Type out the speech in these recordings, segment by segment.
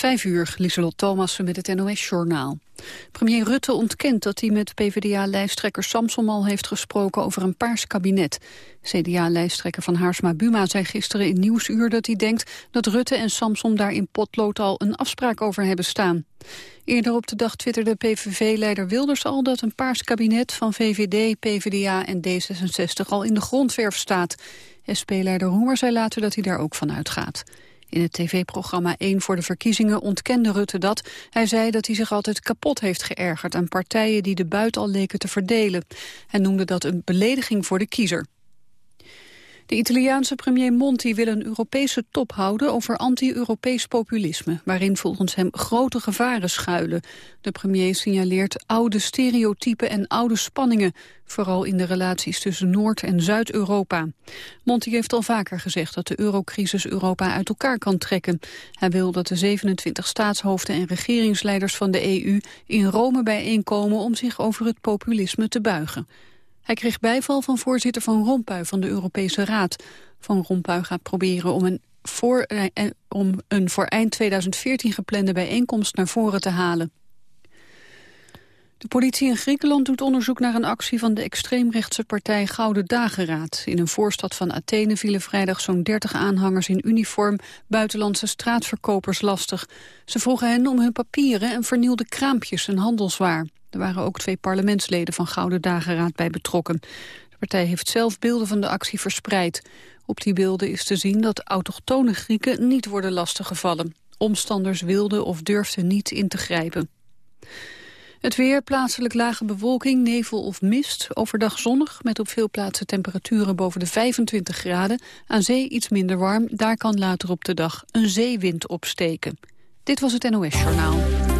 Vijf uur, Lieselot Thomassen met het NOS-journaal. Premier Rutte ontkent dat hij met PvdA-lijsttrekker Samson al heeft gesproken over een paars kabinet. CDA-lijsttrekker van Haarsma Buma zei gisteren in Nieuwsuur dat hij denkt dat Rutte en Samson daar in potlood al een afspraak over hebben staan. Eerder op de dag twitterde PVV-leider Wilders al dat een paars kabinet van VVD, PvdA en D66 al in de grondverf staat. SP-leider Roemer zei later dat hij daar ook van uitgaat. In het tv-programma 1 voor de verkiezingen ontkende Rutte dat. Hij zei dat hij zich altijd kapot heeft geërgerd aan partijen die de buit al leken te verdelen. Hij noemde dat een belediging voor de kiezer. De Italiaanse premier Monti wil een Europese top houden over anti-Europees populisme, waarin volgens hem grote gevaren schuilen. De premier signaleert oude stereotypen en oude spanningen, vooral in de relaties tussen Noord- en Zuid-Europa. Monti heeft al vaker gezegd dat de eurocrisis Europa uit elkaar kan trekken. Hij wil dat de 27 staatshoofden en regeringsleiders van de EU in Rome bijeenkomen om zich over het populisme te buigen. Hij kreeg bijval van voorzitter Van Rompuy van de Europese Raad. Van Rompuy gaat proberen om een, voor, eh, eh, om een voor eind 2014 geplande bijeenkomst naar voren te halen. De politie in Griekenland doet onderzoek naar een actie van de extreemrechtse partij Gouden Dageraad. In een voorstad van Athene vielen vrijdag zo'n 30 aanhangers in uniform buitenlandse straatverkopers lastig. Ze vroegen hen om hun papieren en vernielden kraampjes en handelswaar. Er waren ook twee parlementsleden van Gouden Dageraad bij betrokken. De partij heeft zelf beelden van de actie verspreid. Op die beelden is te zien dat autochtone Grieken niet worden lastiggevallen. Omstanders wilden of durfden niet in te grijpen. Het weer, plaatselijk lage bewolking, nevel of mist. Overdag zonnig, met op veel plaatsen temperaturen boven de 25 graden. Aan zee iets minder warm, daar kan later op de dag een zeewind opsteken. Dit was het NOS Journaal.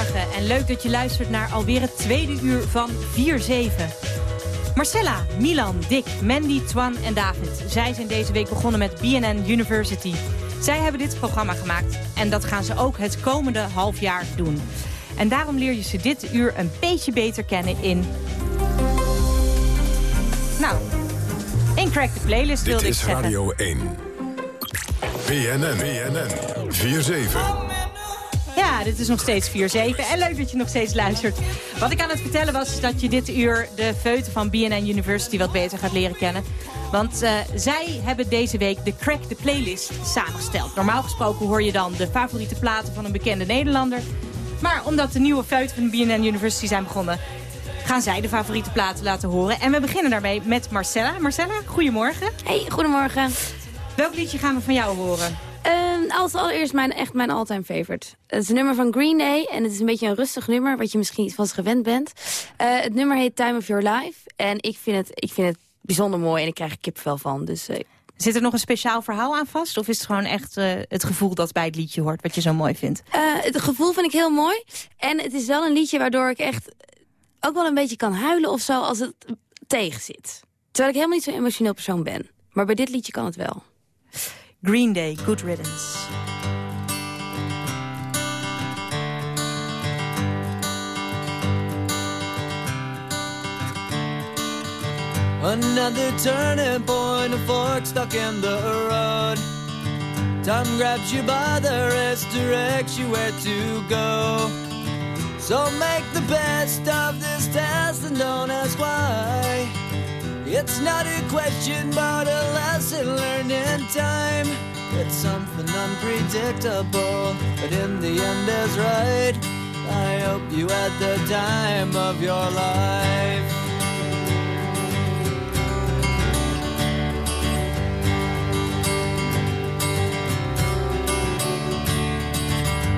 Goedemorgen en leuk dat je luistert naar alweer het tweede uur van 4-7. Marcella, Milan, Dick, Mandy, Twan en David. Zij zijn deze week begonnen met BNN University. Zij hebben dit programma gemaakt en dat gaan ze ook het komende half jaar doen. En daarom leer je ze dit uur een beetje beter kennen in... Nou, in Crack the Playlist wilde ik zeggen. Dit is Radio 1. BNN, BNN, 4-7. Ja, dit is nog steeds 4-7. En leuk dat je nog steeds luistert. Wat ik aan het vertellen was dat je dit uur de feuten van BNN University wat beter gaat leren kennen. Want uh, zij hebben deze week de Crack the Playlist samengesteld. Normaal gesproken hoor je dan de favoriete platen van een bekende Nederlander. Maar omdat de nieuwe feuten van BNN University zijn begonnen... gaan zij de favoriete platen laten horen. En we beginnen daarmee met Marcella. Marcella, goedemorgen. Hey, goedemorgen. Welk liedje gaan we van jou horen? Uh, als allereerst mijn, echt mijn all-time favorite. Het is een nummer van Green Day en het is een beetje een rustig nummer... wat je misschien van gewend bent. Uh, het nummer heet Time of Your Life en ik vind het, ik vind het bijzonder mooi en ik krijg er kipvel van. Dus, uh, Zit er nog een speciaal verhaal aan vast? Of is het gewoon echt uh, het gevoel dat bij het liedje hoort, wat je zo mooi vindt? het gevoel vind ik heel mooi. En het is wel een liedje waardoor ik echt ook wel een beetje kan huilen of zo als het tegen zit. Terwijl ik helemaal niet zo'n emotioneel persoon ben. Maar bij dit liedje kan het wel. Green Day, Good Riddance. Another turning point, a fork stuck in the road. Time grabs you by the wrist, directs you where to go. So make the best of this test and don't ask why. It's not a question, but a lesson learned in time. It's something unpredictable, but in the end is right. I hope you had the time of your life.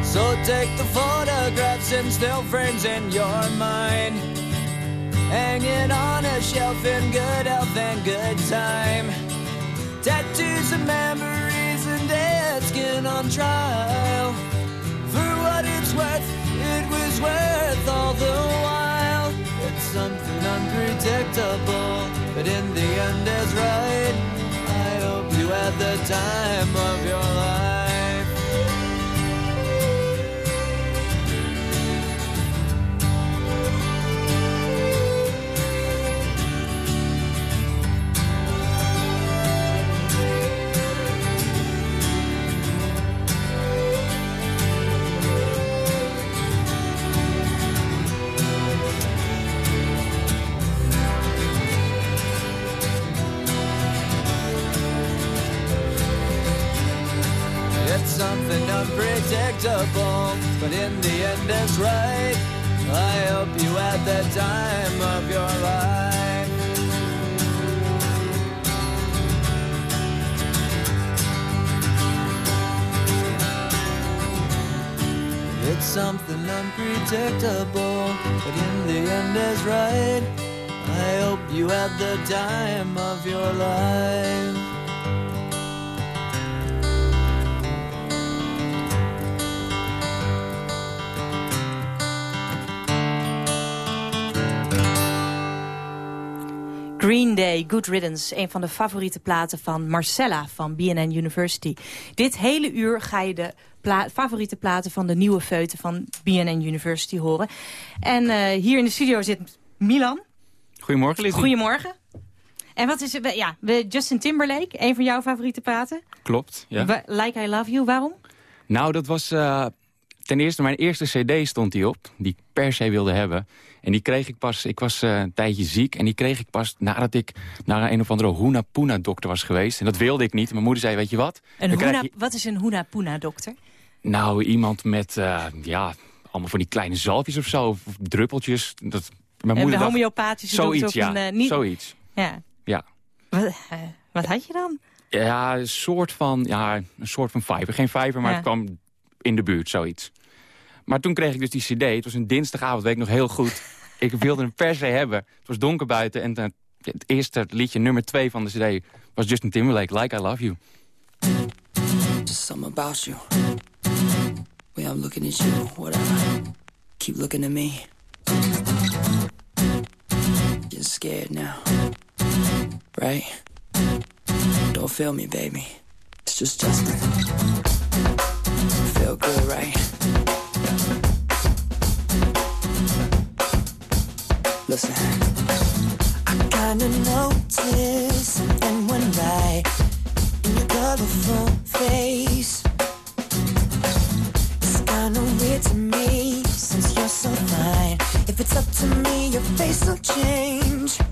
So take the photographs and still frames in your mind. Hanging on a shelf in good health and good time. Tattoos and memories and dead skin on trial. For what it's worth, it was worth all the while. It's something unpredictable, but in the end is right. I hope you had the time of your life. The time of your life. Green Day, Good Riddance. Een van de favoriete platen van Marcella van BNN University. Dit hele uur ga je de favoriete platen van de nieuwe feuten van BNN University horen. En eh, hier in de studio zit Milan. Goedemorgen, Lizzie. Goedemorgen. En wat is het? Ja, we- Justin Timberlake, een van jouw favoriete platen. Klopt, ja. Like I Love You, waarom? Nou, dat was eh, ten eerste mijn eerste cd stond die op, die ik per se wilde hebben. En die kreeg ik pas, ik was eh, een tijdje ziek en die kreeg ik pas nadat ik naar een of andere Huna Puna dokter was geweest. En dat wilde ik niet. Mijn moeder zei, weet je wat? Een je- Wat is een Huna Puna dokter? Nou, iemand met, eh, ja, allemaal van die kleine zalfjes of zo, of druppeltjes. Dat, mijn moeder dacht, homeopathische zoiets, dokter ja, een... eh, niet... zoiets. Ja. Ja. Wat, eh, wat had je dan? Ja, een soort van, ja, een soort van vijver. Geen vijver, maar Ja. het kwam in de buurt, zoiets. Maar toen kreeg ik dus die cd. Het was een dinsdagavond, weet ik nog heel goed. ik wilde hem per se hebben. Het was donker buiten en het, het eerste liedje, nummer twee van de cd... was Justin Timberlake, Like I Love You. Just something about you. Way I'm looking at you, whatever. Keep looking at me. Scared now, right? Don't feel me, baby. It's just Justin. Feel good, right? Listen. I kinda noticed something went right in your colorful face. It's kinda weird to me since you're so fine. It's up to me, your face will change.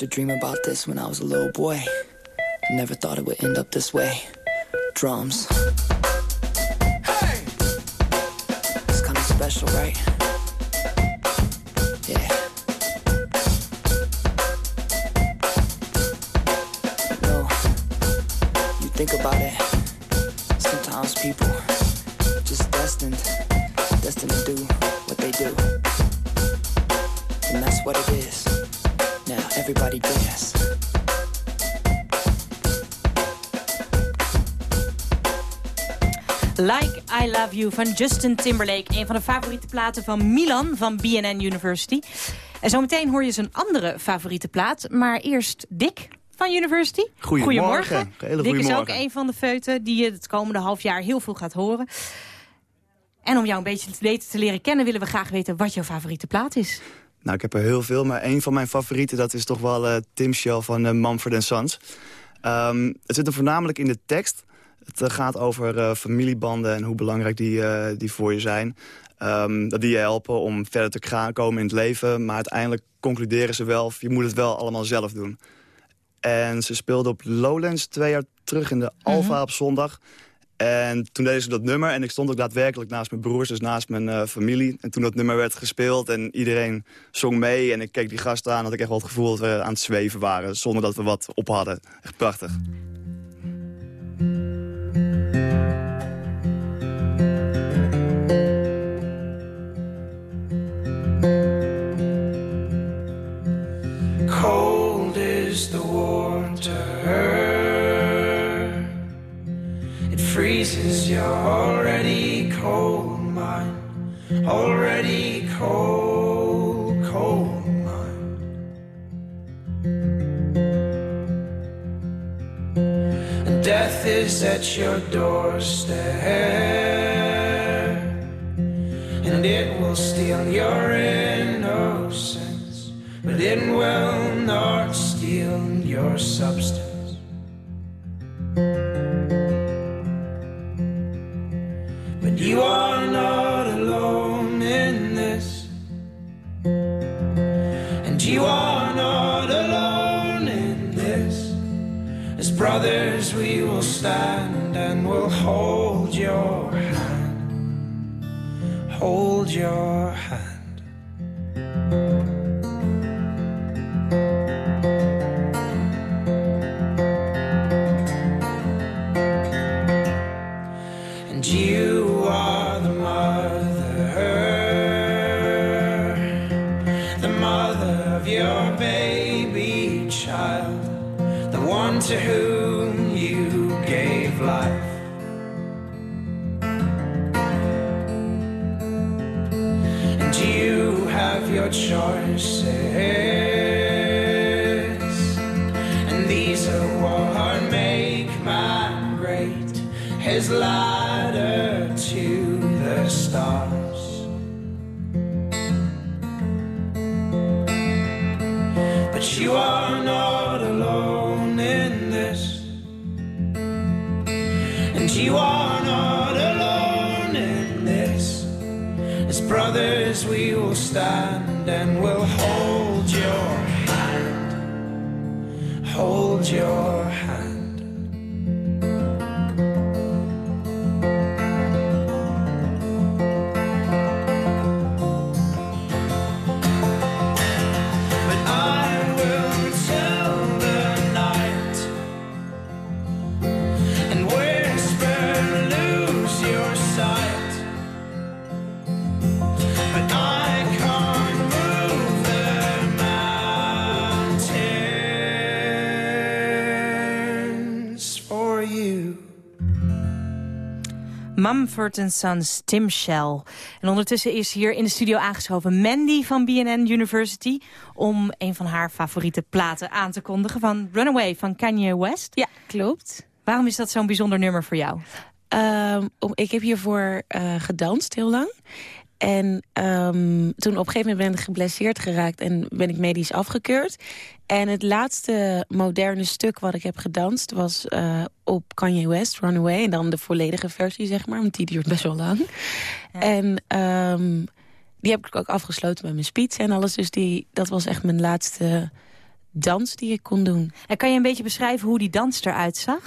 used to dream about this when I was a little boy. I never thought it would end up this way. Drums. Hey! It's kind of special, right? Love You van Justin Timberlake. Een van de favoriete platen van Milan van BNN University. En zometeen hoor je zijn andere favoriete plaat. Maar eerst Dick van University. Goedemorgen. Hele Dick is ook goedemorgen. een van de feuten die je het komende half jaar heel veel gaat horen. En om jou een beetje beter te leren kennen... willen we graag weten wat jouw favoriete plaat is. Nou, ik heb er heel veel, maar een van mijn favorieten... dat is toch wel eh Tim Shell van eh, Mumford Sons. Ehm, het zit hem voornamelijk in de tekst. Het eh, gaat over eh, familiebanden en hoe belangrijk die, eh, die voor je zijn. Ehm, dat die je helpen om verder te gaan komen in het leven. Maar uiteindelijk concluderen ze wel... je moet het wel allemaal zelf doen. En ze speelde op Lowlands twee jaar terug in de Alfa op zondag. En toen deden ze dat nummer en ik stond ook daadwerkelijk naast mijn broers, dus naast mijn familie. En toen dat nummer werd gespeeld en iedereen zong mee en ik keek die gasten aan, had ik echt wel het gevoel dat we aan het zweven waren, zonder dat we wat op hadden. Echt prachtig. You are not Mumford Sons, Tim Shell. En ondertussen is hier in de studio aangeschoven Mandy van BNN University... om een van haar favoriete platen aan te kondigen van Runaway van Kanye West. Ja, klopt. Waarom is dat zo'n bijzonder nummer voor jou? Ehm, ik heb hiervoor eh, gedanst heel lang. En ehm, toen op een gegeven moment ben ik geblesseerd geraakt en ben ik medisch afgekeurd. En het laatste moderne stuk wat ik heb gedanst was eh, op Kanye West, Runaway. En dan de volledige versie, zeg maar, want die duurt best wel lang. En ehm, die heb ik ook afgesloten met mijn speech en alles. Dus die, dat was echt mijn laatste dans die ik kon doen. En kan je een beetje beschrijven hoe die dans eruit zag?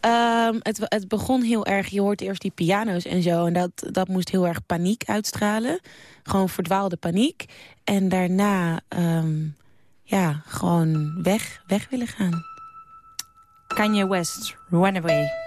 Ehm, het, het begon heel erg, je hoort eerst die piano's en zo... en dat, dat moest heel erg paniek uitstralen. Gewoon verdwaalde paniek. En daarna, ehm, ja, gewoon weg, weg willen gaan. Kanye West, Runaway.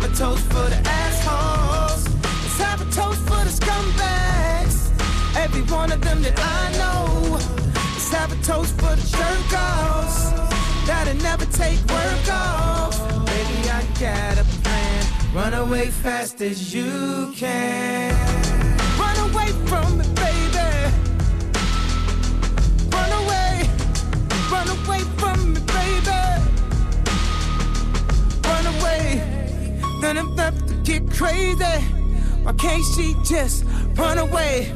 Have a toast for the assholes. Let's have a toast for the scumbags. Every one of them that I know. Let's have a toast for the jerk-offs that'll never take work off. Baby, I got a plan. Run away fast as you can. Run away from me, then to get crazy. Why can't she just run away?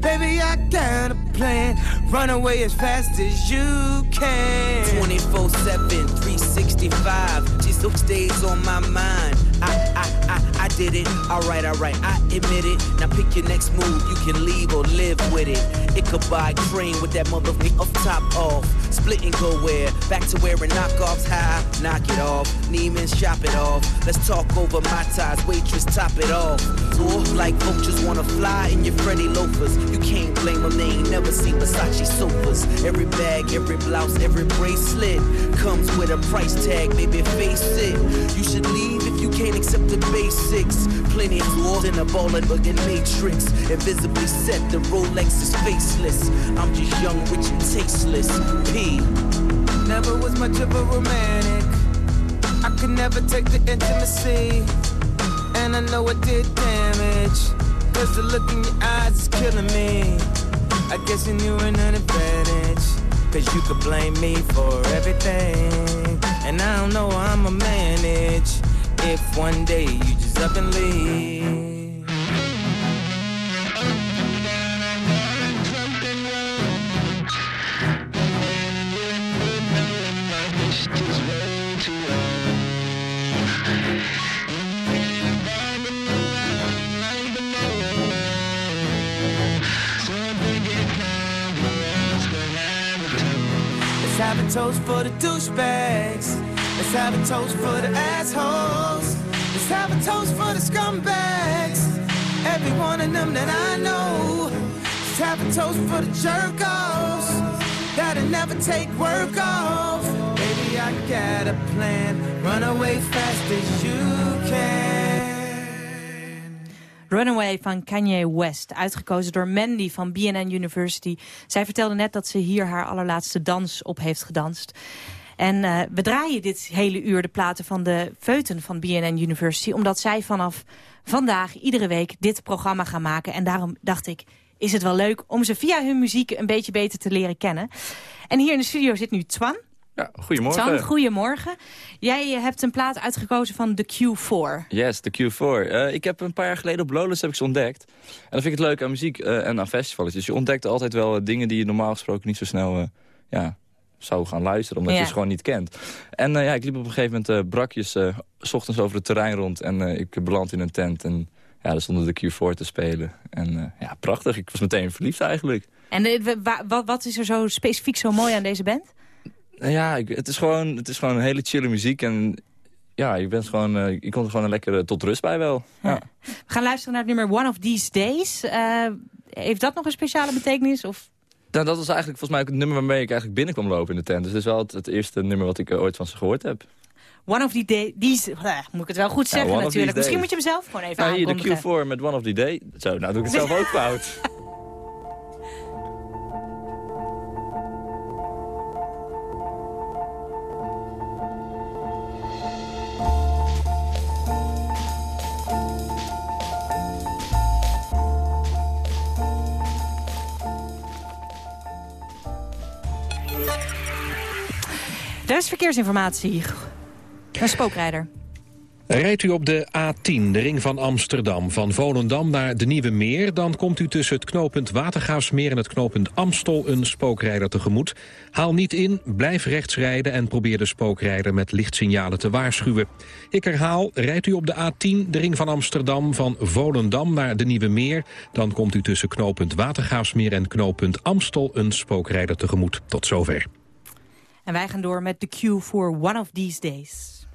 Baby, I got a plan. Run away as fast as you can. 24 7, 365. She still stays on my mind. I, I, I, I did it. Alright, alright, I admit it. Now pick your next move. You can leave or live with it. It could buy cream with that motherfucker off top off. Split and go where? Back to wearing knockoffs high. Knock it off. Neiman's shop it off. Let's talk over my ties. Waitress, top it off. Or like vultures wanna fly in your Freddy loafers. You can't blame them, they ain't never seen Versace sofas. Every bag, every blouse, every bracelet comes with a price tag, baby, face it. You should leave if you can't accept the basics. Plenty of tools in a ball and bugging matrix. Invisibly set, the Rolex is faceless. I'm just young, rich, and tasteless. P. Never was much of a romantic. I could never take the intimacy. And I know I did damage. Cause the look in your eyes is killing me. I guess you knew an advantage. Cause you could blame me for everything. And I don't know how I'ma manage. If one day you just up and leave. Let's have a toast for the douchebags. Let's have a toast for the assholes. Let's have a toast for the scumbags. Every one of them that I know. Let's have a toast for the jerk-offs that'll never take work off. Baby, I got a plan. Run away fast as you can. Runaway van Kanye West, uitgekozen door Mandy van BNN University. Zij vertelde net dat ze hier haar allerlaatste dans op heeft gedanst. En eh, we draaien dit hele uur de platen van de feuten van BNN University... omdat zij vanaf vandaag iedere week dit programma gaan maken. En daarom dacht ik, is het wel leuk om ze via hun muziek een beetje beter te leren kennen. En hier in de studio zit nu Twan. Ja, goedemorgen. Twan, goedemorgen. Jij eh, hebt een plaat uitgekozen van The Q4. Yes, de Q4. Eh, ik heb een paar jaar geleden op Lowlands heb ik ze ontdekt. En dan vind ik het leuk aan muziek eh, en aan festivals. Dus je ontdekt altijd wel dingen die je normaal gesproken niet zo snel eh, ja, zou gaan luisteren. Omdat Ja. je ze gewoon niet kent. En eh, ja, ik liep op een gegeven moment eh, brakjes eh, s ochtends over het terrein rond. En ik beland in een tent. En ja, daar stonden de Q4 te spelen. En ja, prachtig. Ik was meteen verliefd eigenlijk. En wa- wa- wat, wat is er zo specifiek zo mooi aan deze band? Nou ja, ik- het, is gewoon, het is gewoon een hele chille muziek. En ja, je, bent gewoon, je komt er gewoon een lekkere tot rust bij wel. Ja. We gaan luisteren naar het nummer One of These Days. Heeft dat nog een speciale betekenis? Of... Nou, dat was eigenlijk volgens mij ook het nummer waarmee ik eigenlijk binnen kwam lopen in de tent. Dus het is wel het, het eerste nummer wat ik eh, ooit van ze gehoord heb. One of the day, these, eh, moet ik het wel goed zeggen natuurlijk. Misschien moet je hem zelf gewoon even Nou, hier de aankondigen. Q4 met One of the Day. Zo, nou doe ik het zelf ook fout. Verkeersinformatie. Een spookrijder. Rijdt u op de A10, de ring van Amsterdam, van Volendam naar de Nieuwe Meer... dan komt u tussen het knooppunt Watergaasmeer en het knooppunt Amstel een spookrijder tegemoet. Haal niet in, blijf rechts rijden en probeer de spookrijder met lichtsignalen te waarschuwen. Ik herhaal, rijdt u op de A10, de ring van Amsterdam, van Volendam naar de Nieuwe Meer... dan komt u tussen knooppunt Watergaasmeer en knooppunt Amstel een spookrijder tegemoet. Tot zover. En wij gaan door met de Q voor One of These Days.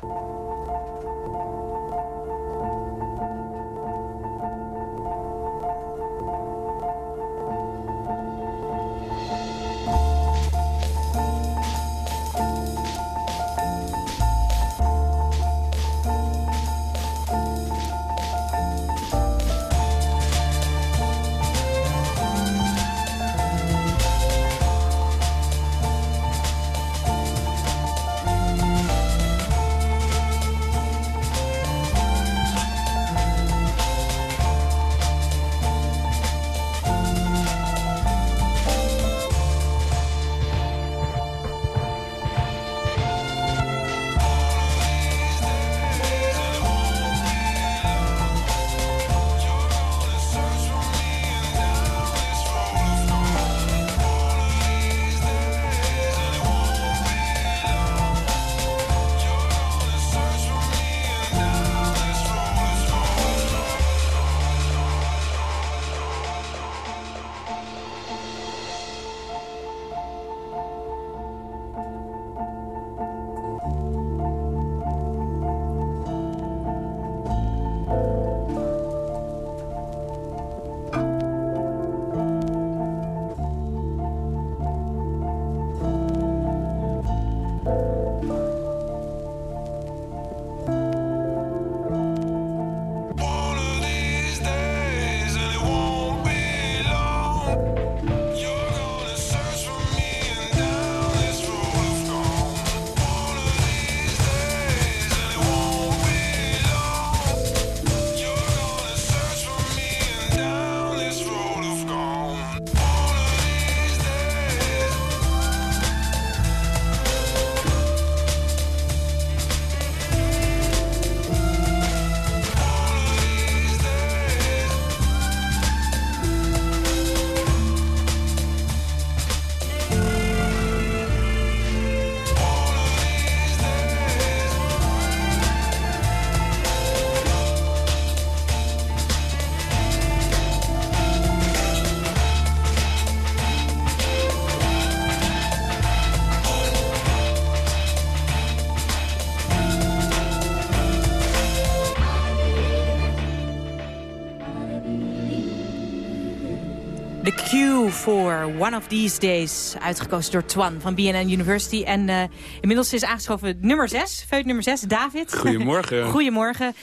Q voor One of These Days. Uitgekozen door Twan van BNN University. En uh, inmiddels is aangeschoven nummer 6, feut nummer 6, David. Goedemorgen. Goedemorgen.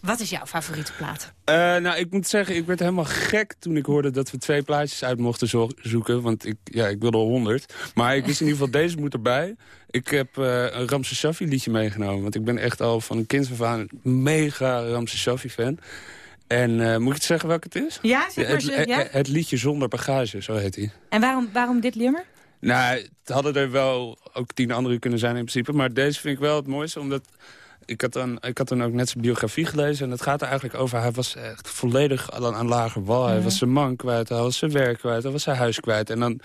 Wat is jouw favoriete plaat? Uh, nou, ik moet zeggen, ik werd helemaal gek toen ik hoorde dat we twee plaatjes uit mochten zo zoeken. Want ik, ja, ik wilde al honderd. Maar ik wist in ieder geval, deze moet erbij. Ik heb uh, een Ramse Shaffi liedje meegenomen. Want ik ben echt al van een kind af aan mega Ramse Shaffi fan. En uh, moet ik het zeggen welk het is? Ja, zeg maar. het, ja? het liedje Zonder Bagage, zo heet hij. En waarom, waarom dit nummer? Nou, het hadden er wel ook tien andere kunnen zijn in principe. Maar deze vind ik wel het mooiste, omdat... Ik had, dan, ik had dan ook net zijn biografie gelezen. En het gaat er eigenlijk over... Hij was echt volledig aan, aan lager wal. Hij was zijn man kwijt, hij was zijn werk kwijt, hij was zijn huis kwijt. En dan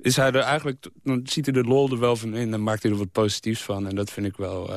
is hij er eigenlijk... Dan ziet hij de lol er wel van in en maakt hij er wat positiefs van. En dat vind ik wel... Uh,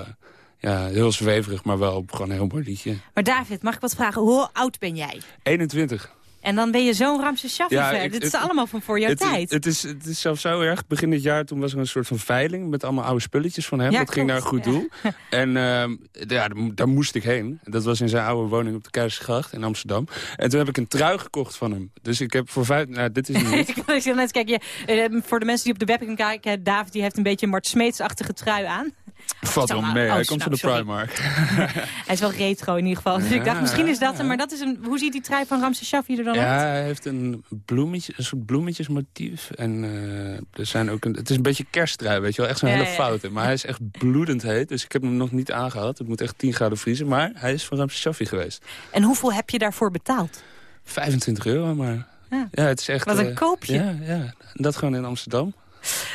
ja, heel zweverig, maar wel gewoon een heel mooi liedje. Maar David, mag ik wat vragen? Hoe oud ben jij? 21. En dan ben je zo'n Ramses Shaffi ja. Dit is allemaal van voor jouw het, tijd. Het is, het is zelfs zo erg. Begin dit jaar toen was er een soort van veiling... met allemaal oude spulletjes van hem. Ja, dat ging naar een goed ja. doel. en uh, ja, daar moest ik heen. Dat was in zijn oude woning op de Keizersgracht in Amsterdam. En toen heb ik een trui gekocht van hem. Dus ik heb voor vijf... Nou, dit is niet. ik wil net kijken. Uh, voor de mensen die op de webcam kijken... David die heeft een beetje een Mart Smeets-achtige trui aan. Valt wel mee, oh, hij komt nou, van de Primark. hij is wel retro in ieder geval. Dus ik dacht, misschien is dat hem. Maar dat is een, hoe ziet die trui van Ramses Shaffi er dan ja, hij heeft een, bloemetje, een soort bloemetjesmotief. En uh, er zijn ook een, het is een beetje kersttrui, weet je wel. Echt zo'n Ja, hele ja. foute. Maar hij is echt bloedend heet. Dus ik heb hem nog niet aangehad. Het moet echt 10 graden vriezen. Maar hij is van Ramses Shaffi geweest. En hoeveel heb je daarvoor betaald? 25 euro, maar... Ja. Ja, het is echt... Wat een eh, koopje. Ja, ja. Dat gewoon in Amsterdam.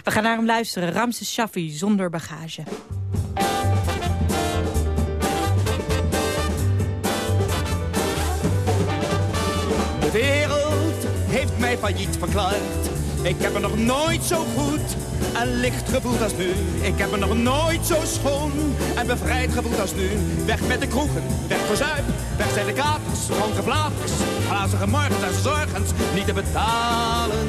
We gaan naar hem luisteren. Ramses Shaffi zonder bagage. De wereld heeft mij failliet verklaard. Ik heb er nog nooit zo goed en licht gevoeld als nu. Ik heb er nog nooit zo schoon en bevrijd gevoeld als nu. Weg met de kroegen, weg voor zuip, weg zijn de katers, dronken blaters. Glazige morgens en zorgens niet te betalen.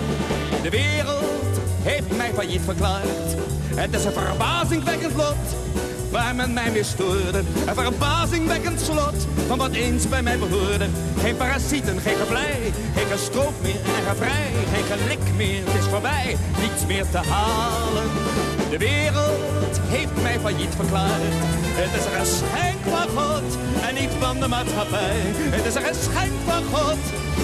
De wereld heeft mij failliet verklaard. Het is een verbazingwekkend lot waar men mij weer stoorde. Een verbazingwekkend slot van wat eens bij mij behoorde. Geen parasieten, geen geblij, geen gestroop meer en gevrij. Geen gelik meer, het is voorbij, niets meer te halen. De wereld heeft mij failliet verklaard. Het is een geschenk van God en niet van de maatschappij. Het is een geschenk van God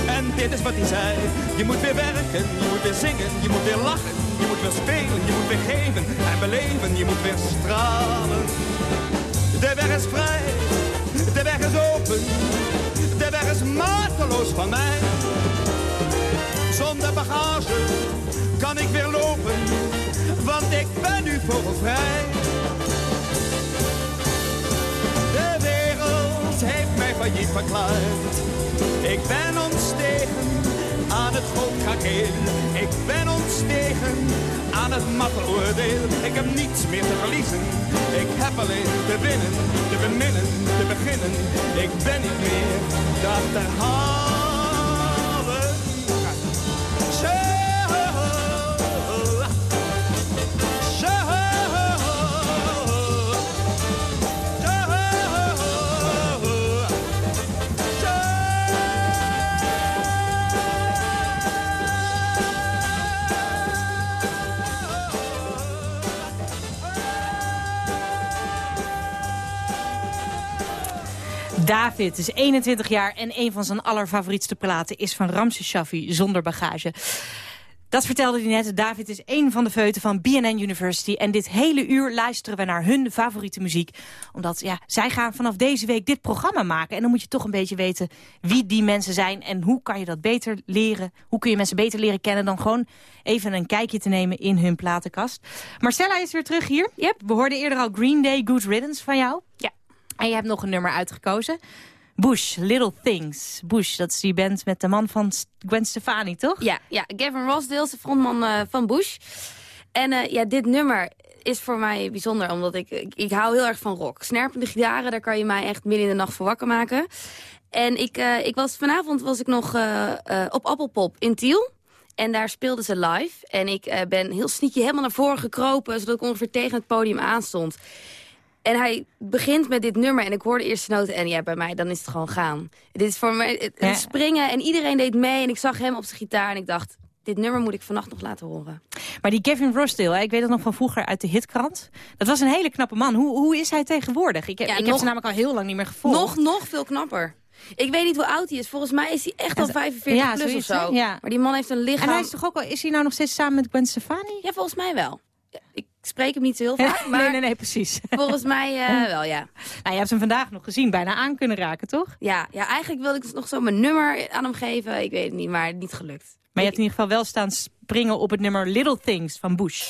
en dit is wat hij zei. Je moet weer werken, je moet weer zingen, je moet weer lachen. Je moet weer geven en beleven, je moet weer stralen. De weg is vrij, de weg is open, de weg is mateloos van mij. Zonder bagage kan ik weer lopen, want ik ben nu vogelvrij. De wereld heeft mij failliet verklaard. Ik ben ontstegen aan het goudkrakeel. Ik ben ontstegen aan het matte oordeel. Ik heb niets meer te verliezen. Ik heb alleen te winnen, te beminnen, te beginnen. Ik ben niet meer te achterhalen. David is 21 jaar en een van zijn allerfavorietste platen is van Ramses Shaffi zonder bagage. Dat vertelde hij net. David is één van de feuten van BNN University. En dit hele uur luisteren we naar hun favoriete muziek. Omdat ja, zij gaan vanaf deze week dit programma maken. En dan moet je toch een beetje weten wie die mensen zijn. En hoe kan je dat beter leren? Hoe kun je mensen beter leren kennen dan gewoon even een kijkje te nemen in hun platenkast. Marcella is weer terug hier. Yep. We hoorden eerder al Green Day Good Riddance van jou. Ja. En je hebt nog een nummer uitgekozen. Bush, Little Things. Bush, dat is die band met de man van Gwen Stefani, toch? Ja, ja Gavin Rossdale de frontman uh, van Bush. En uh, ja, dit nummer is voor mij bijzonder, omdat ik, ik, hou heel erg van rock. Snerpende gitaren, daar kan je mij echt midden in de nacht voor wakker maken. En ik, uh, ik was, vanavond was ik nog op Appelpop in Tiel. En daar speelden ze live. En ik ben heel sneaky helemaal naar voren gekropen... zodat ik ongeveer tegen het podium aanstond. En hij begint met dit nummer en ik hoorde de eerste noten en ja, bij mij, dan is het gewoon gaan. Dit is voor mij het, Ja. springen en iedereen deed mee en ik zag hem op zijn gitaar en ik dacht, dit nummer moet ik vannacht nog laten horen. Maar die Gavin Rossdale, hè, ik weet het nog van vroeger uit de hitkrant. Dat was een hele knappe man. Hoe, hoe is hij tegenwoordig? Ik heb, Ja, ik heb ze namelijk al heel lang niet meer gevolgd. Nog, nog veel knapper. Ik weet niet hoe oud hij is. Volgens mij is hij echt al En- 45 ja, plus of zo. Ja. Maar die man heeft een lichaam... En hij is toch ook al, is hij nou nog steeds samen met Gwen Stefani? Ja, volgens mij wel. Ja, Ik spreek hem niet zo heel vaak, maar nee, nee, nee, precies. volgens mij eh, wel, ja. Nou, je hebt hem vandaag nog gezien, bijna aan kunnen raken, toch? ja. Ja, eigenlijk wilde ik nog zo mijn nummer aan hem geven. Ik weet het niet, maar niet gelukt. Maar je hebt in ieder geval wel staan springen op het nummer Little Things van Bush.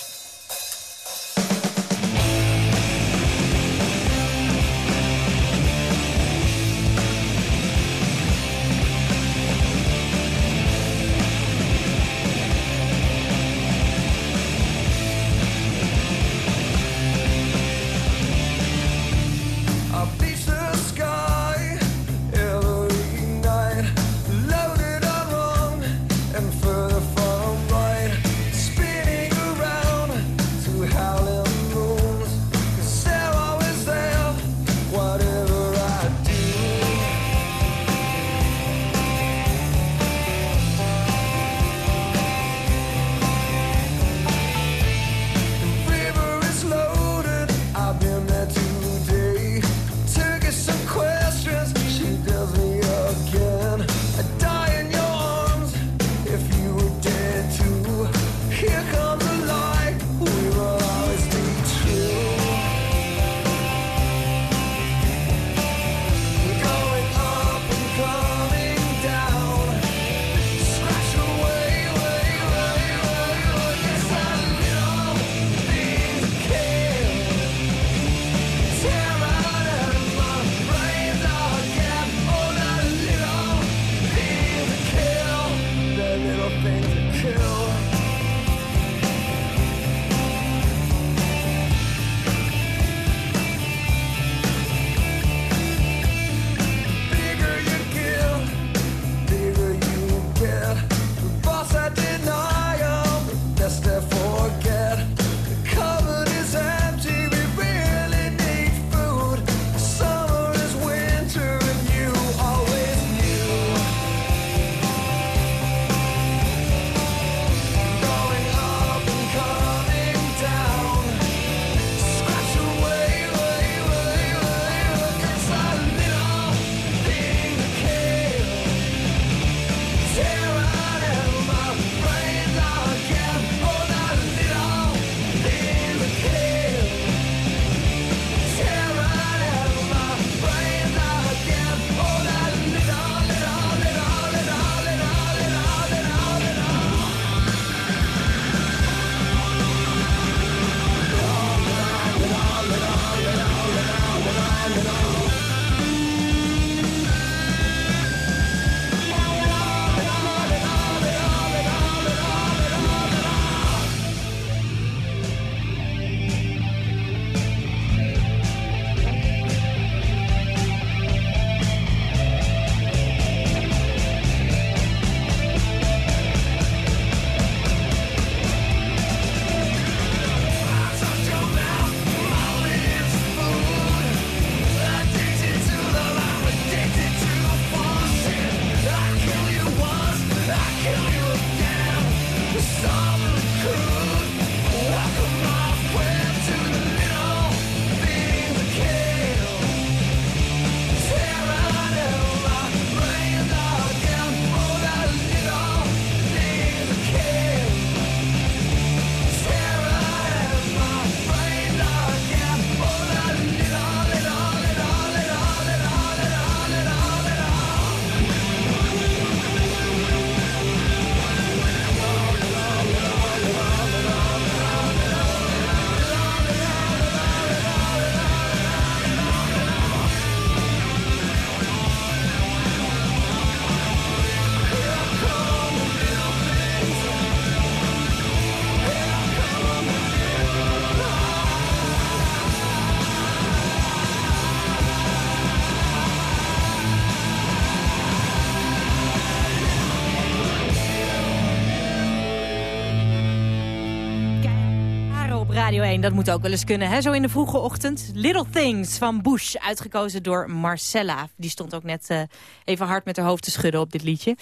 Radio 1. Dat moet ook wel eens kunnen, hè? zo in de vroege ochtend. Little Things van Bush, uitgekozen door Marcella. Die stond ook net uh, even hard met haar hoofd te schudden op dit liedje.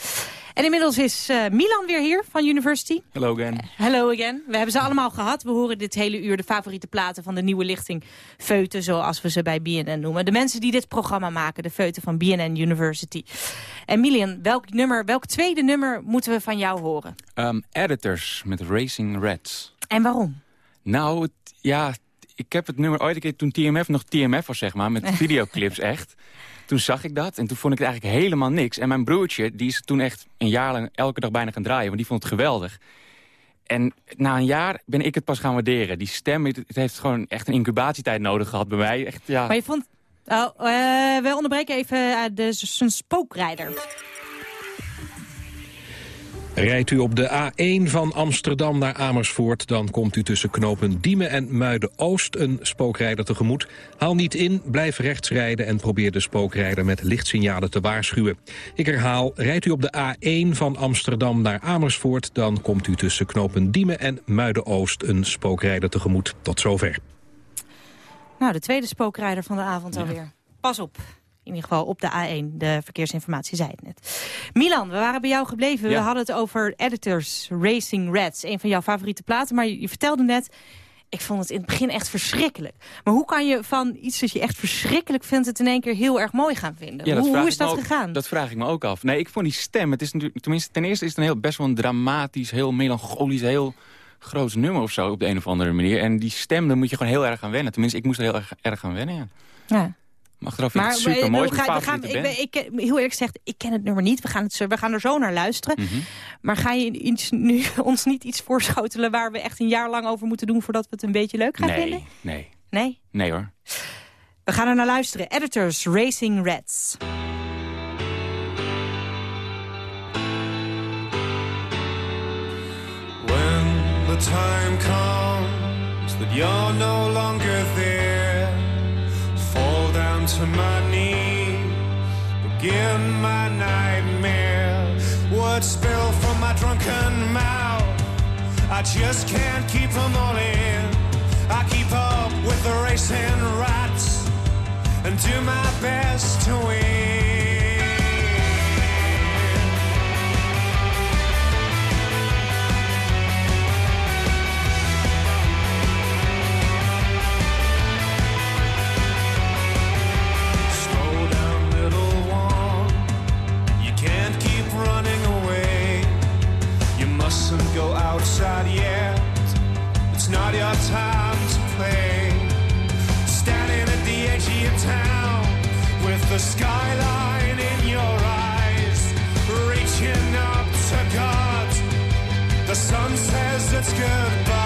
En inmiddels is uh, Milan weer hier van University. Hello again. Hello again. We hebben ze allemaal gehad. We horen dit hele uur de favoriete platen van de nieuwe lichting Feuten, zoals we ze bij BNN noemen. De mensen die dit programma maken, de Feuten van BNN University. En Milan, welk, nummer, welk tweede nummer moeten we van jou horen? Um, editors met Racing Reds. En waarom? Nou, het, ja, ik heb het nummer ooit een keer toen TMF nog TMF was, zeg maar, met videoclips echt. Toen zag ik dat en toen vond ik het eigenlijk helemaal niks. En mijn broertje, die is toen echt een jaar lang elke dag bijna gaan draaien, want die vond het geweldig. En na een jaar ben ik het pas gaan waarderen. Die stem, het, heeft gewoon echt een incubatietijd nodig gehad bij mij. Echt, ja. Maar je vond... Oh, uh, we onderbreken even uh, de, een spookrijder. Rijdt u op de A1 van Amsterdam naar Amersfoort... dan komt u tussen knopen Diemen en Muiden-Oost een spookrijder tegemoet. Haal niet in, blijf rechts rijden en probeer de spookrijder met lichtsignalen te waarschuwen. Ik herhaal, rijdt u op de A1 van Amsterdam naar Amersfoort... dan komt u tussen knopen Diemen en Muiden-Oost een spookrijder tegemoet. Tot zover. Nou, de tweede spookrijder van de avond alweer. Pas op. In ieder geval op de A1. De verkeersinformatie zei het net. Milan, we waren bij jou gebleven. We hadden het over Editors Racing Reds. Een van jouw favoriete platen. Maar je, vertelde net... Ik vond het in het begin echt verschrikkelijk. Maar hoe kan je van iets dat je echt verschrikkelijk vindt... het in één keer heel erg mooi gaan vinden? hoe, hoe is dat gegaan? Dat vraag ik me ook af. Nee, ik vond die stem... Het is natuurlijk, tenminste, ten eerste is het een heel, best wel een dramatisch... heel melancholisch, heel groot nummer of zo op de een of andere manier. En die stem, daar moet je gewoon heel erg aan wennen. Tenminste, ik moest er heel erg, erg aan wennen, ja. ja. Achteraf maar, super mooi. We gaan, we gaan, ik, ben, ik, heel eerlijk gezegd, ik ken het nummer niet. We gaan, het, we gaan er zo naar luisteren. Mhm. Maar ga je iets, nu ons niet iets voorschotelen... waar we echt een jaar lang over moeten doen... voordat we het een beetje leuk gaan nee, vinden? Nee, nee. Nee hoor. We gaan er naar luisteren. Editors Racing Reds. When the time comes that you're no longer there begin my nightmare. Words spill from my drunken mouth. I just can't keep them all in. I keep up with the racing rats and do my best to win. Outside yet. It's not your time to play. Standing at the edge of your town with the skyline in your eyes, reaching up to God. The sun says it's goodbye.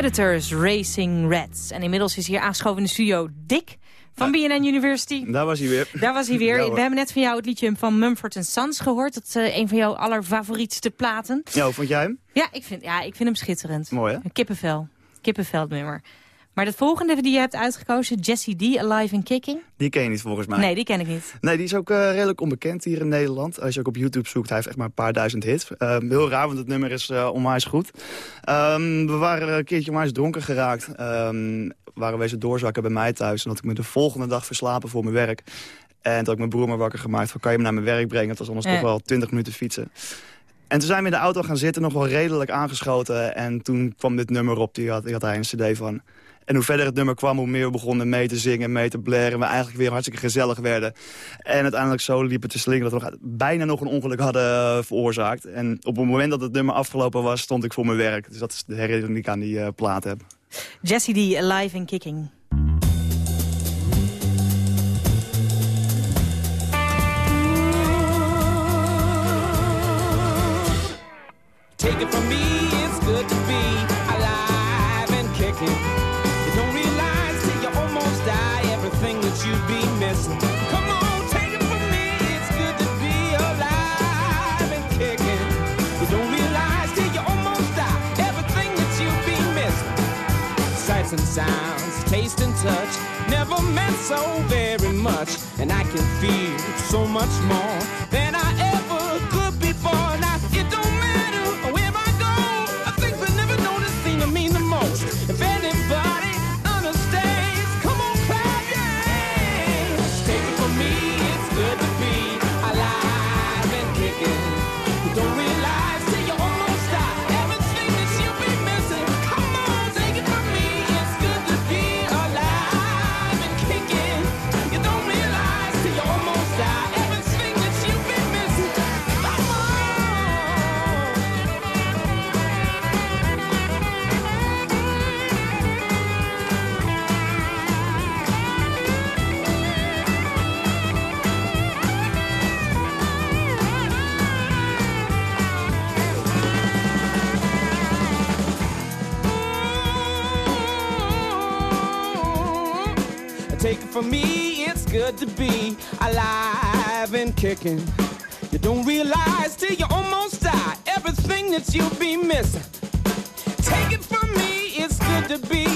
Editors Racing Reds. En inmiddels is hier aangeschoven in de studio Dick van BNN University. Daar was hij weer. Daar was hij weer. Ja. We hebben net van jou het liedje van Mumford Sons gehoord. Dat is eh, een van jouw allerfavorietste platen. Ja, vond jij hem? Ja, ik vind, ja, ik vind hem schitterend. Mooi, hè? Een kippenvel. Kippenvel nummer. Maar dat volgende die je hebt uitgekozen, Jessie D, Alive and Kicking. Die ken je niet volgens mij. Nee, die ken ik niet. Nee, die is ook eh, redelijk onbekend hier in Nederland. Als je ook op YouTube zoekt, hij heeft echt maar een paar duizend hits. Eh, heel raar, want het nummer is uh, onwijs goed. Ehm, we waren een keertje onwijs dronken geraakt. Ehm, we waren wezen doorzakken bij mij thuis. En had ik me de volgende dag verslapen voor mijn werk. En toen had ik mijn broer me wakker gemaakt van... kan je me naar mijn werk brengen? Het was anders Ja. toch wel 20 minuten fietsen. En toen zijn we in de auto gaan zitten, nog wel redelijk aangeschoten. En toen kwam dit nummer op, die had, die had hij een cd van. En hoe verder het nummer kwam, hoe meer we begonnen mee te zingen, mee te blaren. We eigenlijk weer hartstikke gezellig werden. En uiteindelijk zo liep het te slingen dat we nog- bijna nog een ongeluk hadden eh, veroorzaakt. En op het moment dat het nummer afgelopen was, stond ik voor mijn werk. Dus dat is de herinnering die ik aan die eh, plaat heb. Jessie D, Alive and Kicking. Take it from me, And sounds, taste and touch never meant so very much, and I can feel so much more From me, it's good to be alive and kicking. You don't realize till you almost die everything that you'll be missing. Take it from me, it's good to be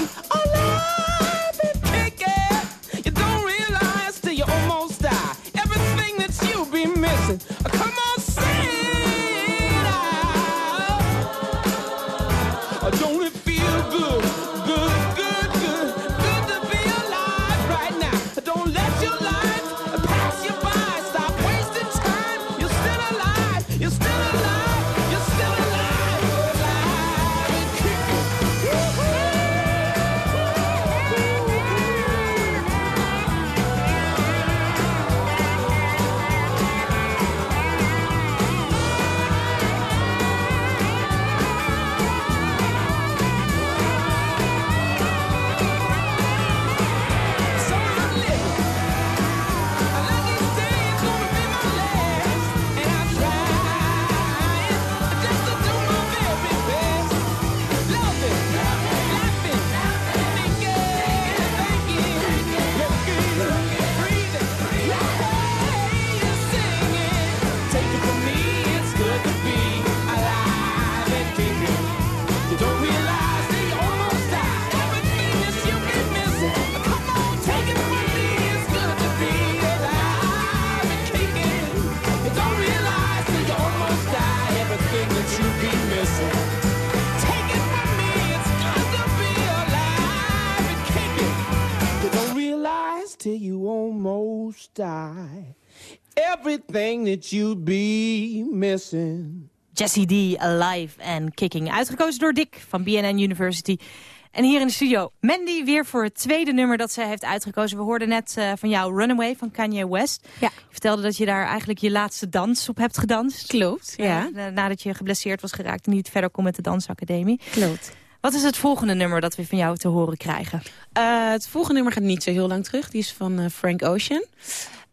die. Everything that you'd be missing. Jessie D, Alive and Kicking. Uitgekozen door Dick van BNN University. En hier in de studio, Mandy weer voor het tweede nummer dat zij heeft uitgekozen. We hoorden net uh, van jou Runaway van Kanye West. Ja. Je vertelde dat je daar eigenlijk je laatste dans op hebt gedanst. Klopt, ja. Uh, nadat je geblesseerd was geraakt en niet verder kon met de dansacademie. Klopt. Wat is het volgende nummer dat we van jou te horen krijgen? Uh, het volgende nummer gaat niet zo heel lang terug. Die is van Frank Ocean.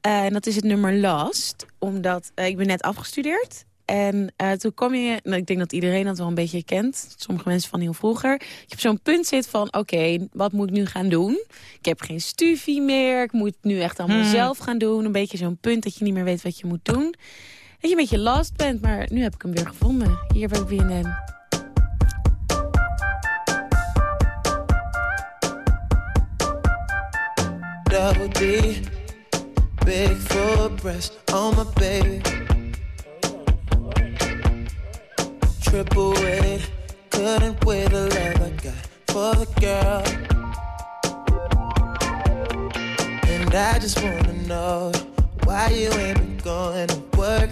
en dat is het nummer Last. Omdat ik ben net afgestudeerd. En toen kom je, nou, ik denk dat iedereen dat wel een beetje kent. Sommige mensen van heel vroeger. Je op zo'n punt zit van, oké, okay, wat moet ik nu gaan doen? Ik heb geen studie meer. Ik moet nu echt allemaal hmm. zelf gaan doen. Een beetje zo'n punt dat je niet meer weet wat je moet doen. Dat je een beetje last bent, maar nu heb ik hem weer gevonden. Hier bij BNN. Double D, big full breast on my baby. triple weight. Couldn't weigh the love I got for the girl. And I just wanna know why you ain't been going to work.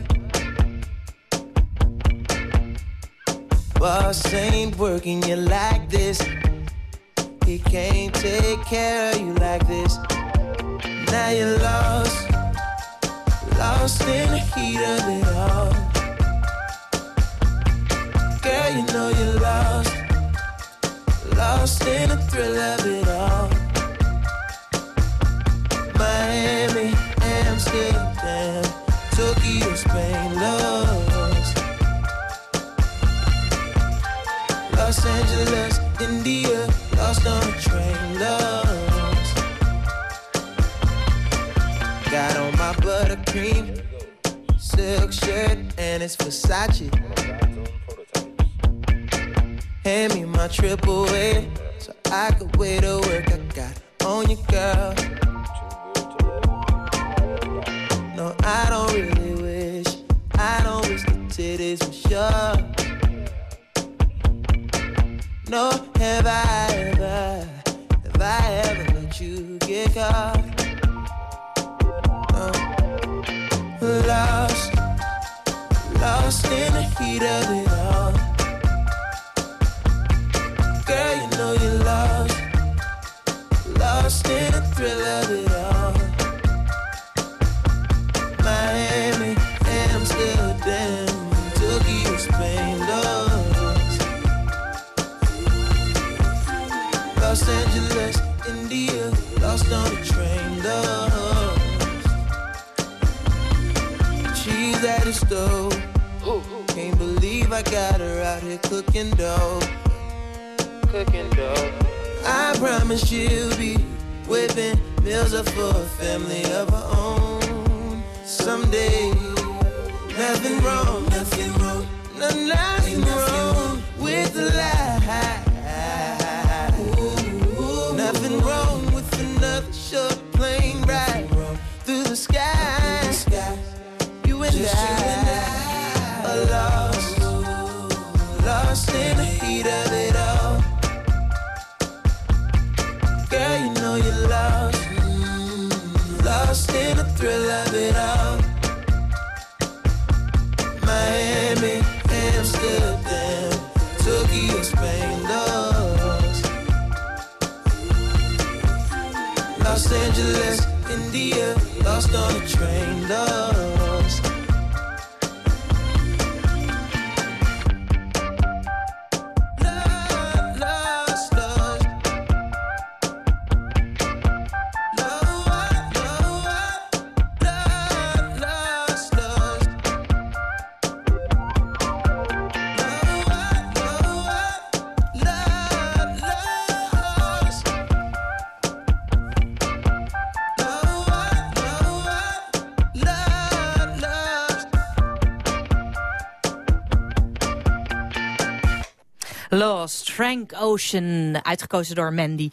Boss ain't working you like this. He can't take care of you like this. Now you're lost, lost in the heat of it all. Girl, you know you're lost. Lost in the thrill of it all. Miami, Amsterdam, Tokyo, Spain, lost. Los Angeles, India, lost on a train, lost. Got on my buttercream silk shirt, and it's Versace. Hand me my triple A so I could wait to work. I got on you, girl. No, I don't really wish. I don't wish the titties were sure. No, have I ever, have I ever let you get caught? Lost, lost in the heat of it all. Girl, you know you're lost. Lost in the thrill of it out here cooking dough cooking dough. I promise she'll be whipping meals up for a family of her own. Someday, nothing wrong, nothing wrong, no, nothing wrong with the lie. Lost Lost, Frank Ocean, uitgekozen door Mandy.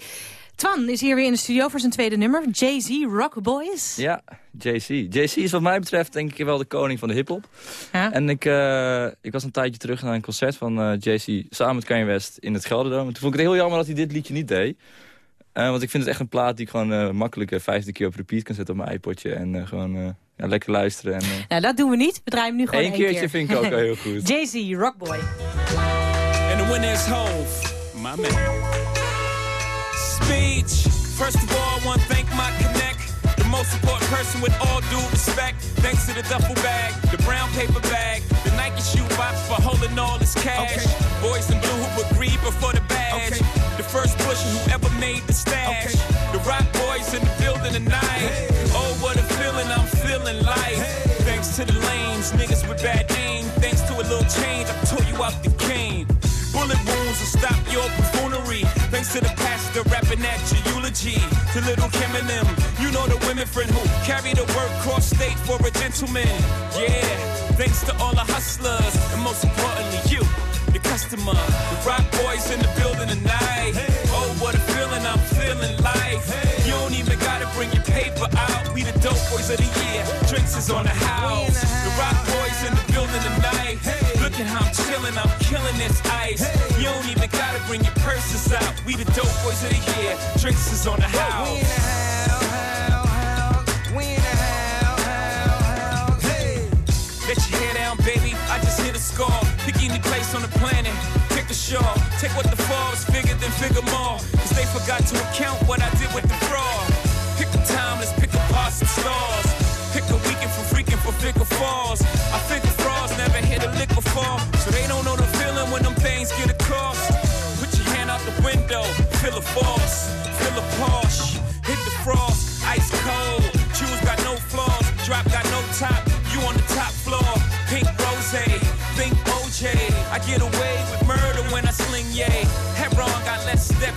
Twan is hier weer in de studio voor zijn tweede nummer. Jay-Z, Rock Boys. Ja, JC. JC is wat mij betreft denk ik wel de koning van de hiphop. Ja. En ik, eh, ik was een tijdje terug naar een concert van eh JC samen met Kanye West in het Gelderdoom. En toen vond ik het heel jammer dat hij dit liedje niet deed. Eh, want ik vind het echt een plaat die ik gewoon makkelijk uh, 15 keer op repeat kan zetten op mijn iPodje. En gewoon ja, lekker luisteren. En, Nou, dat doen we niet. We draaien hem nu gewoon Eén één keertje keer. vind ik ook wel heel goed. Jay-Z, Rockboy. And winner is Hove, my man. Speech. First of all, I want to thank my connect. The most important person with all due respect. Thanks to the duffel bag, the brown paper bag, the Nike shoe box for holding all this cash. Boys in blue who would greed before the badge. The first pusher who ever made the stash. The rock boys in the building tonight. Oh, what a feeling I'm feeling like. Thanks to the lanes, niggas with bad aim. Thanks to a little change, I tore you out the. Bullet wounds will stop your buffoonery. Thanks to the pastor rapping at your eulogy. To little Kim and them, you know the women friend who carry the word cross state for a gentleman. Yeah, thanks to all the hustlers, and most importantly, you, the customer. The rock boys in the building tonight. Oh, what a feeling I'm feeling like. You don't even gotta bring your paper out. We the dope boys of the year. Drinks is on the house. The rock boys Look how I'm chilling, I'm killing this ice. You don't even gotta bring your purses out. We the dope boys of the year. Drinks is on the house. We in the house, house, house. We in the house, house, house. Hey. Let your hair down, baby. I just hit a score. Pick any place on the planet. Pick a shawl. Take what the fall is bigger than figure more. Cause they forgot to account what I did with the fraud. Pick a time, let's pick apart some stars. Pick a weekend for freaking for figure falls. I figure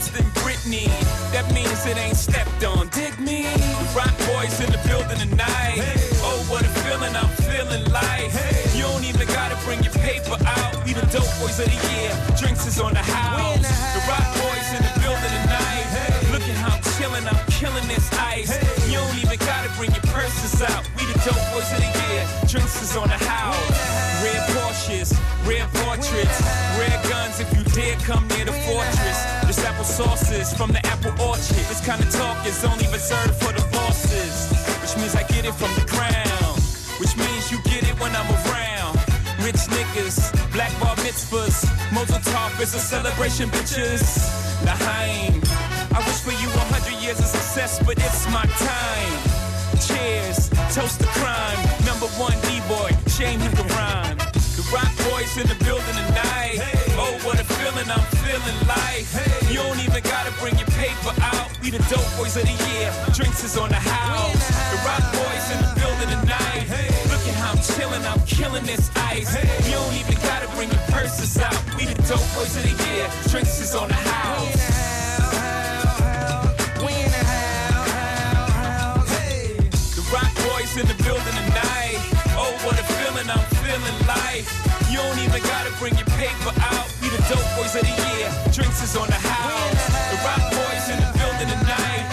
less than Britney. That means it ain't stepped on. Dig me? Rock boys in the building tonight. Oh, what a feeling I'm feeling like. You don't even gotta bring your paper out. We the dope boys of the year. Drinks is on the house. The rock boys in the building tonight. Look at how I'm chilling, I'm killing this ice. Don't even gotta bring your purses out. We the dope boys of the year. Drinks is on the house. Red Porsches, red portraits, red guns if you dare come near the fortress. This apple sauces from the apple orchard. This kind of talk is only reserved for the bosses. Which means I get it from the crown. Which means you get it when I'm around. Rich niggas, black bar mitzvahs. Mozel Tov is a celebration, bitches. I wish for you a hundred years of success, but it's my time. Cheers, toast to crime. Number one D-boy, shame he can rhyme. The rock boys in the building tonight. Oh, what a feeling I'm feeling like. You don't even gotta bring your paper out. We the dope boys of the year. Drinks is on the house. The rock boys in the building tonight. Look at how I'm chilling, I'm killing this ice. You don't even gotta bring your purses out. We the dope boys of the year. Drinks is on the house. In the building tonight. Oh, what a feeling I'm feeling like. You don't even gotta bring your paper out. We the dope boys of the year. Drinks is on the house. The rock boys in the building tonight.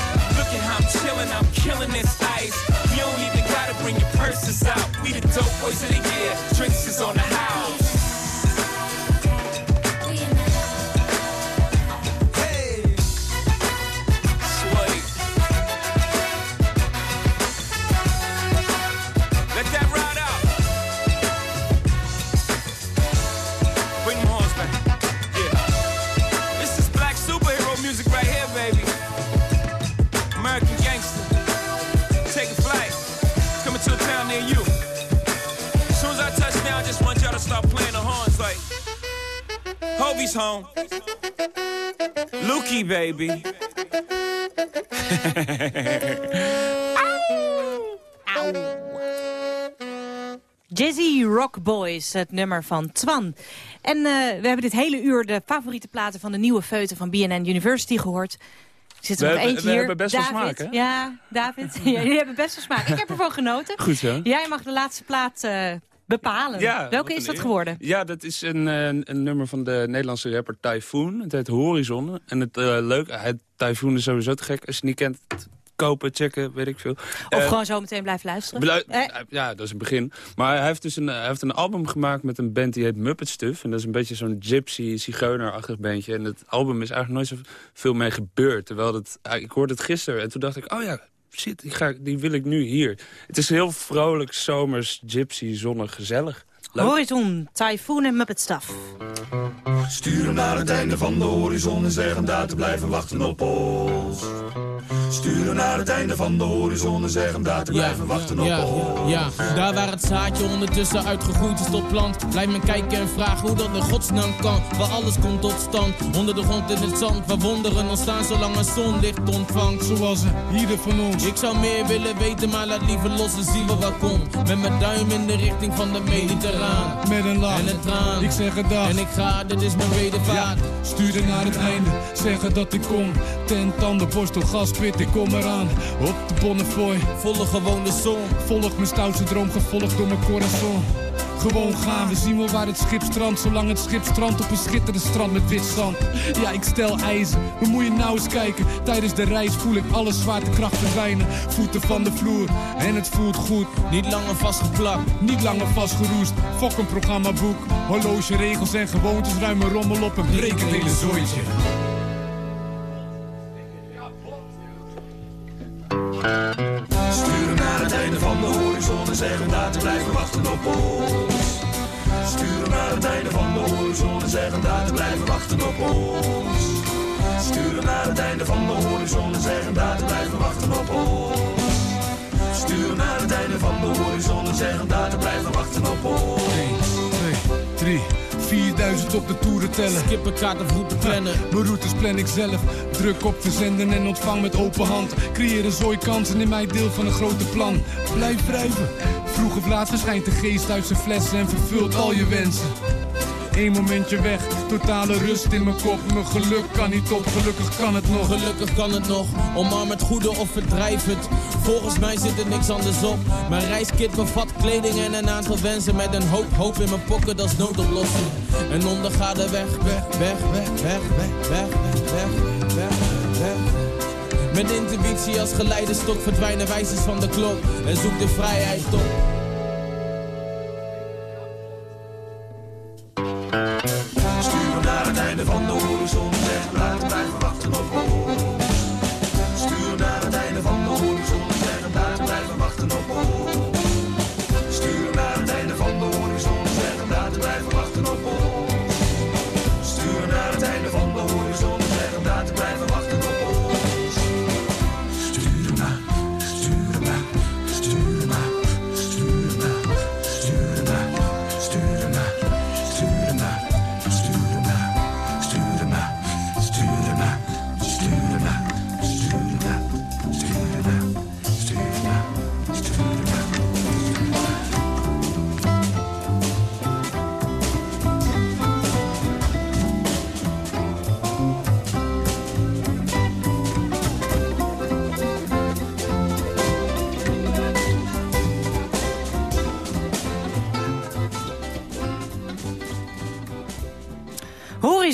Look at how I'm chilling, I'm killing this ice. You don't even gotta bring your purses out. We the dope boys of the year. Drinks is on the house. Hobie's home. Lukey, baby. Jazzy Rock Boys, het nummer van Twan. En eh, we hebben dit hele uur de favoriete platen van de nieuwe feuten van BNN University gehoord. Er zit er We nog hebben- eentje we hier. hebben best wel smaak, hè? Ja, David. jullie hebben best wel smaak. Ik heb ervan genoten. Goed zo. Jij mag de laatste plaat eh, bepalen. Welke wat is dat eer. geworden? Ja, dat is een, eh, een nummer van de Nederlandse rapper Typhoon. Het heet Horizon. En het eh leuke, hij, Typhoon is sowieso te gek. Als je het niet kent, kopen, checken, weet ik veel. Of Eh, gewoon zo meteen blijven luisteren. Eh, Ja, dat is een begin. Maar hij heeft dus een, hij heeft een album gemaakt met een band die heet Muppet Stuff. En dat is een beetje zo'n gypsy, zigeunerachtig bandje. En het album is eigenlijk nooit zoveel mee gebeurd. Terwijl het, ah, ik hoorde het gisteren en toen dacht ik, oh ja, shit, die, ga, die wil ik nu hier. Het is heel vrolijk, zomers, gypsy, zonnig, gezellig. Leuk. Horizon, Typhoon en Muppet Stuff. Stuur hem naar het einde van de horizon en zeg hem daar te blijven wachten op ons. Stuur hem naar het einde van de horizon en zeg hem daar te blijven wachten op ja, ons. ja, daar waar het zaadje ondertussen uitgegroeid is tot plant. Blijf me kijken en vragen hoe dat in godsnaam kan. Waar alles komt tot stand, onder de grond in het zand. Waar wonderen ontstaan zolang een zonlicht ontvangt. Zoals hier van ons. Ik zou meer willen weten, maar laat liever los en zien we waar komt. Met mijn duim in de richting van de Mediterraan. Met een lach en een traan. Ik zeg het dag. En ik ga, dit is Stuur naar het einde, zeggen dat ik kom. Ten tanden, borstel, gaspit, ik kom eraan. Op de Bonnefoy, volg gewoon de zon. Volg mijn stoutste droom, gevolgd door mijn corazon. Gewoon gaan, we zien wel waar het schip strandt. Zolang het schip strandt op een schitterend strand met wit zand. Ja, ik stel eisen, we moet je nou eens kijken. Tijdens de reis voel ik alle zwaartekracht verdwijnen. Voeten van de vloer, en het voelt goed. Niet langer vastgeplakt, niet langer vastgeroest. Fok een programmaboek, horloge, regels en gewoontes. Ruim een rommel op en breek hele zooitje. Zeg hem daar te blijven wachten op ons. Stuur hem naar het einde van de horizon zeg hem daar te blijven wachten op ons. Stuur hem naar het einde van de horizon zeg hem daar te blijven wachten op ons. Stuur hem naar het einde van de horizon zeg hem daar te blijven wachten op ons. 2, 3, 4000 op de toeren tellen. Skippenkaart of route plannen. Mijn routes plan ik zelf. Druk op verzenden en ontvang met open hand. Creëer een zooi kansen in mijn deel van een grote plan. Blijf wrijven. Vroeg of laat verschijnt de geest uit zijn flessen en vervult al je wensen. Eén momentje weg, totale rust in mijn kop. Mijn geluk kan niet op, gelukkig kan het nog. Gelukkig kan het nog, omarm het goede of verdrijf het. Volgens mij zit er niks anders op. Mijn reiskit bevat kleding en een aantal wensen. Met een hoop hoop in mijn pocket als noodoplossing. En onderga de weg, weg, weg, weg, weg, weg, weg, weg, weg, weg. Met intuïtie als geleidestok verdwijnen wijzers van de klok. En zoek de vrijheid op.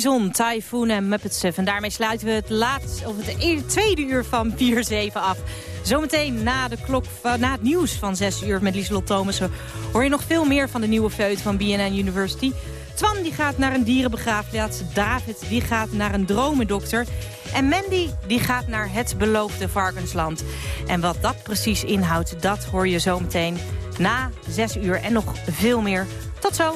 Typhoon en Muppet Stuff. En daarmee sluiten we het, laatste, of het e- tweede uur van 4-7 af. Zometeen na, de klok, van- na het nieuws van 6 uur met Lieselot Thomassen... hoor je nog veel meer van de nieuwe feut van BNN University. Twan die gaat naar een dierenbegraafplaats. David die gaat naar een dromendokter. En Mandy die gaat naar het beloofde varkensland. En wat dat precies inhoudt, dat hoor je zometeen na 6 uur en nog veel meer. Tot zo!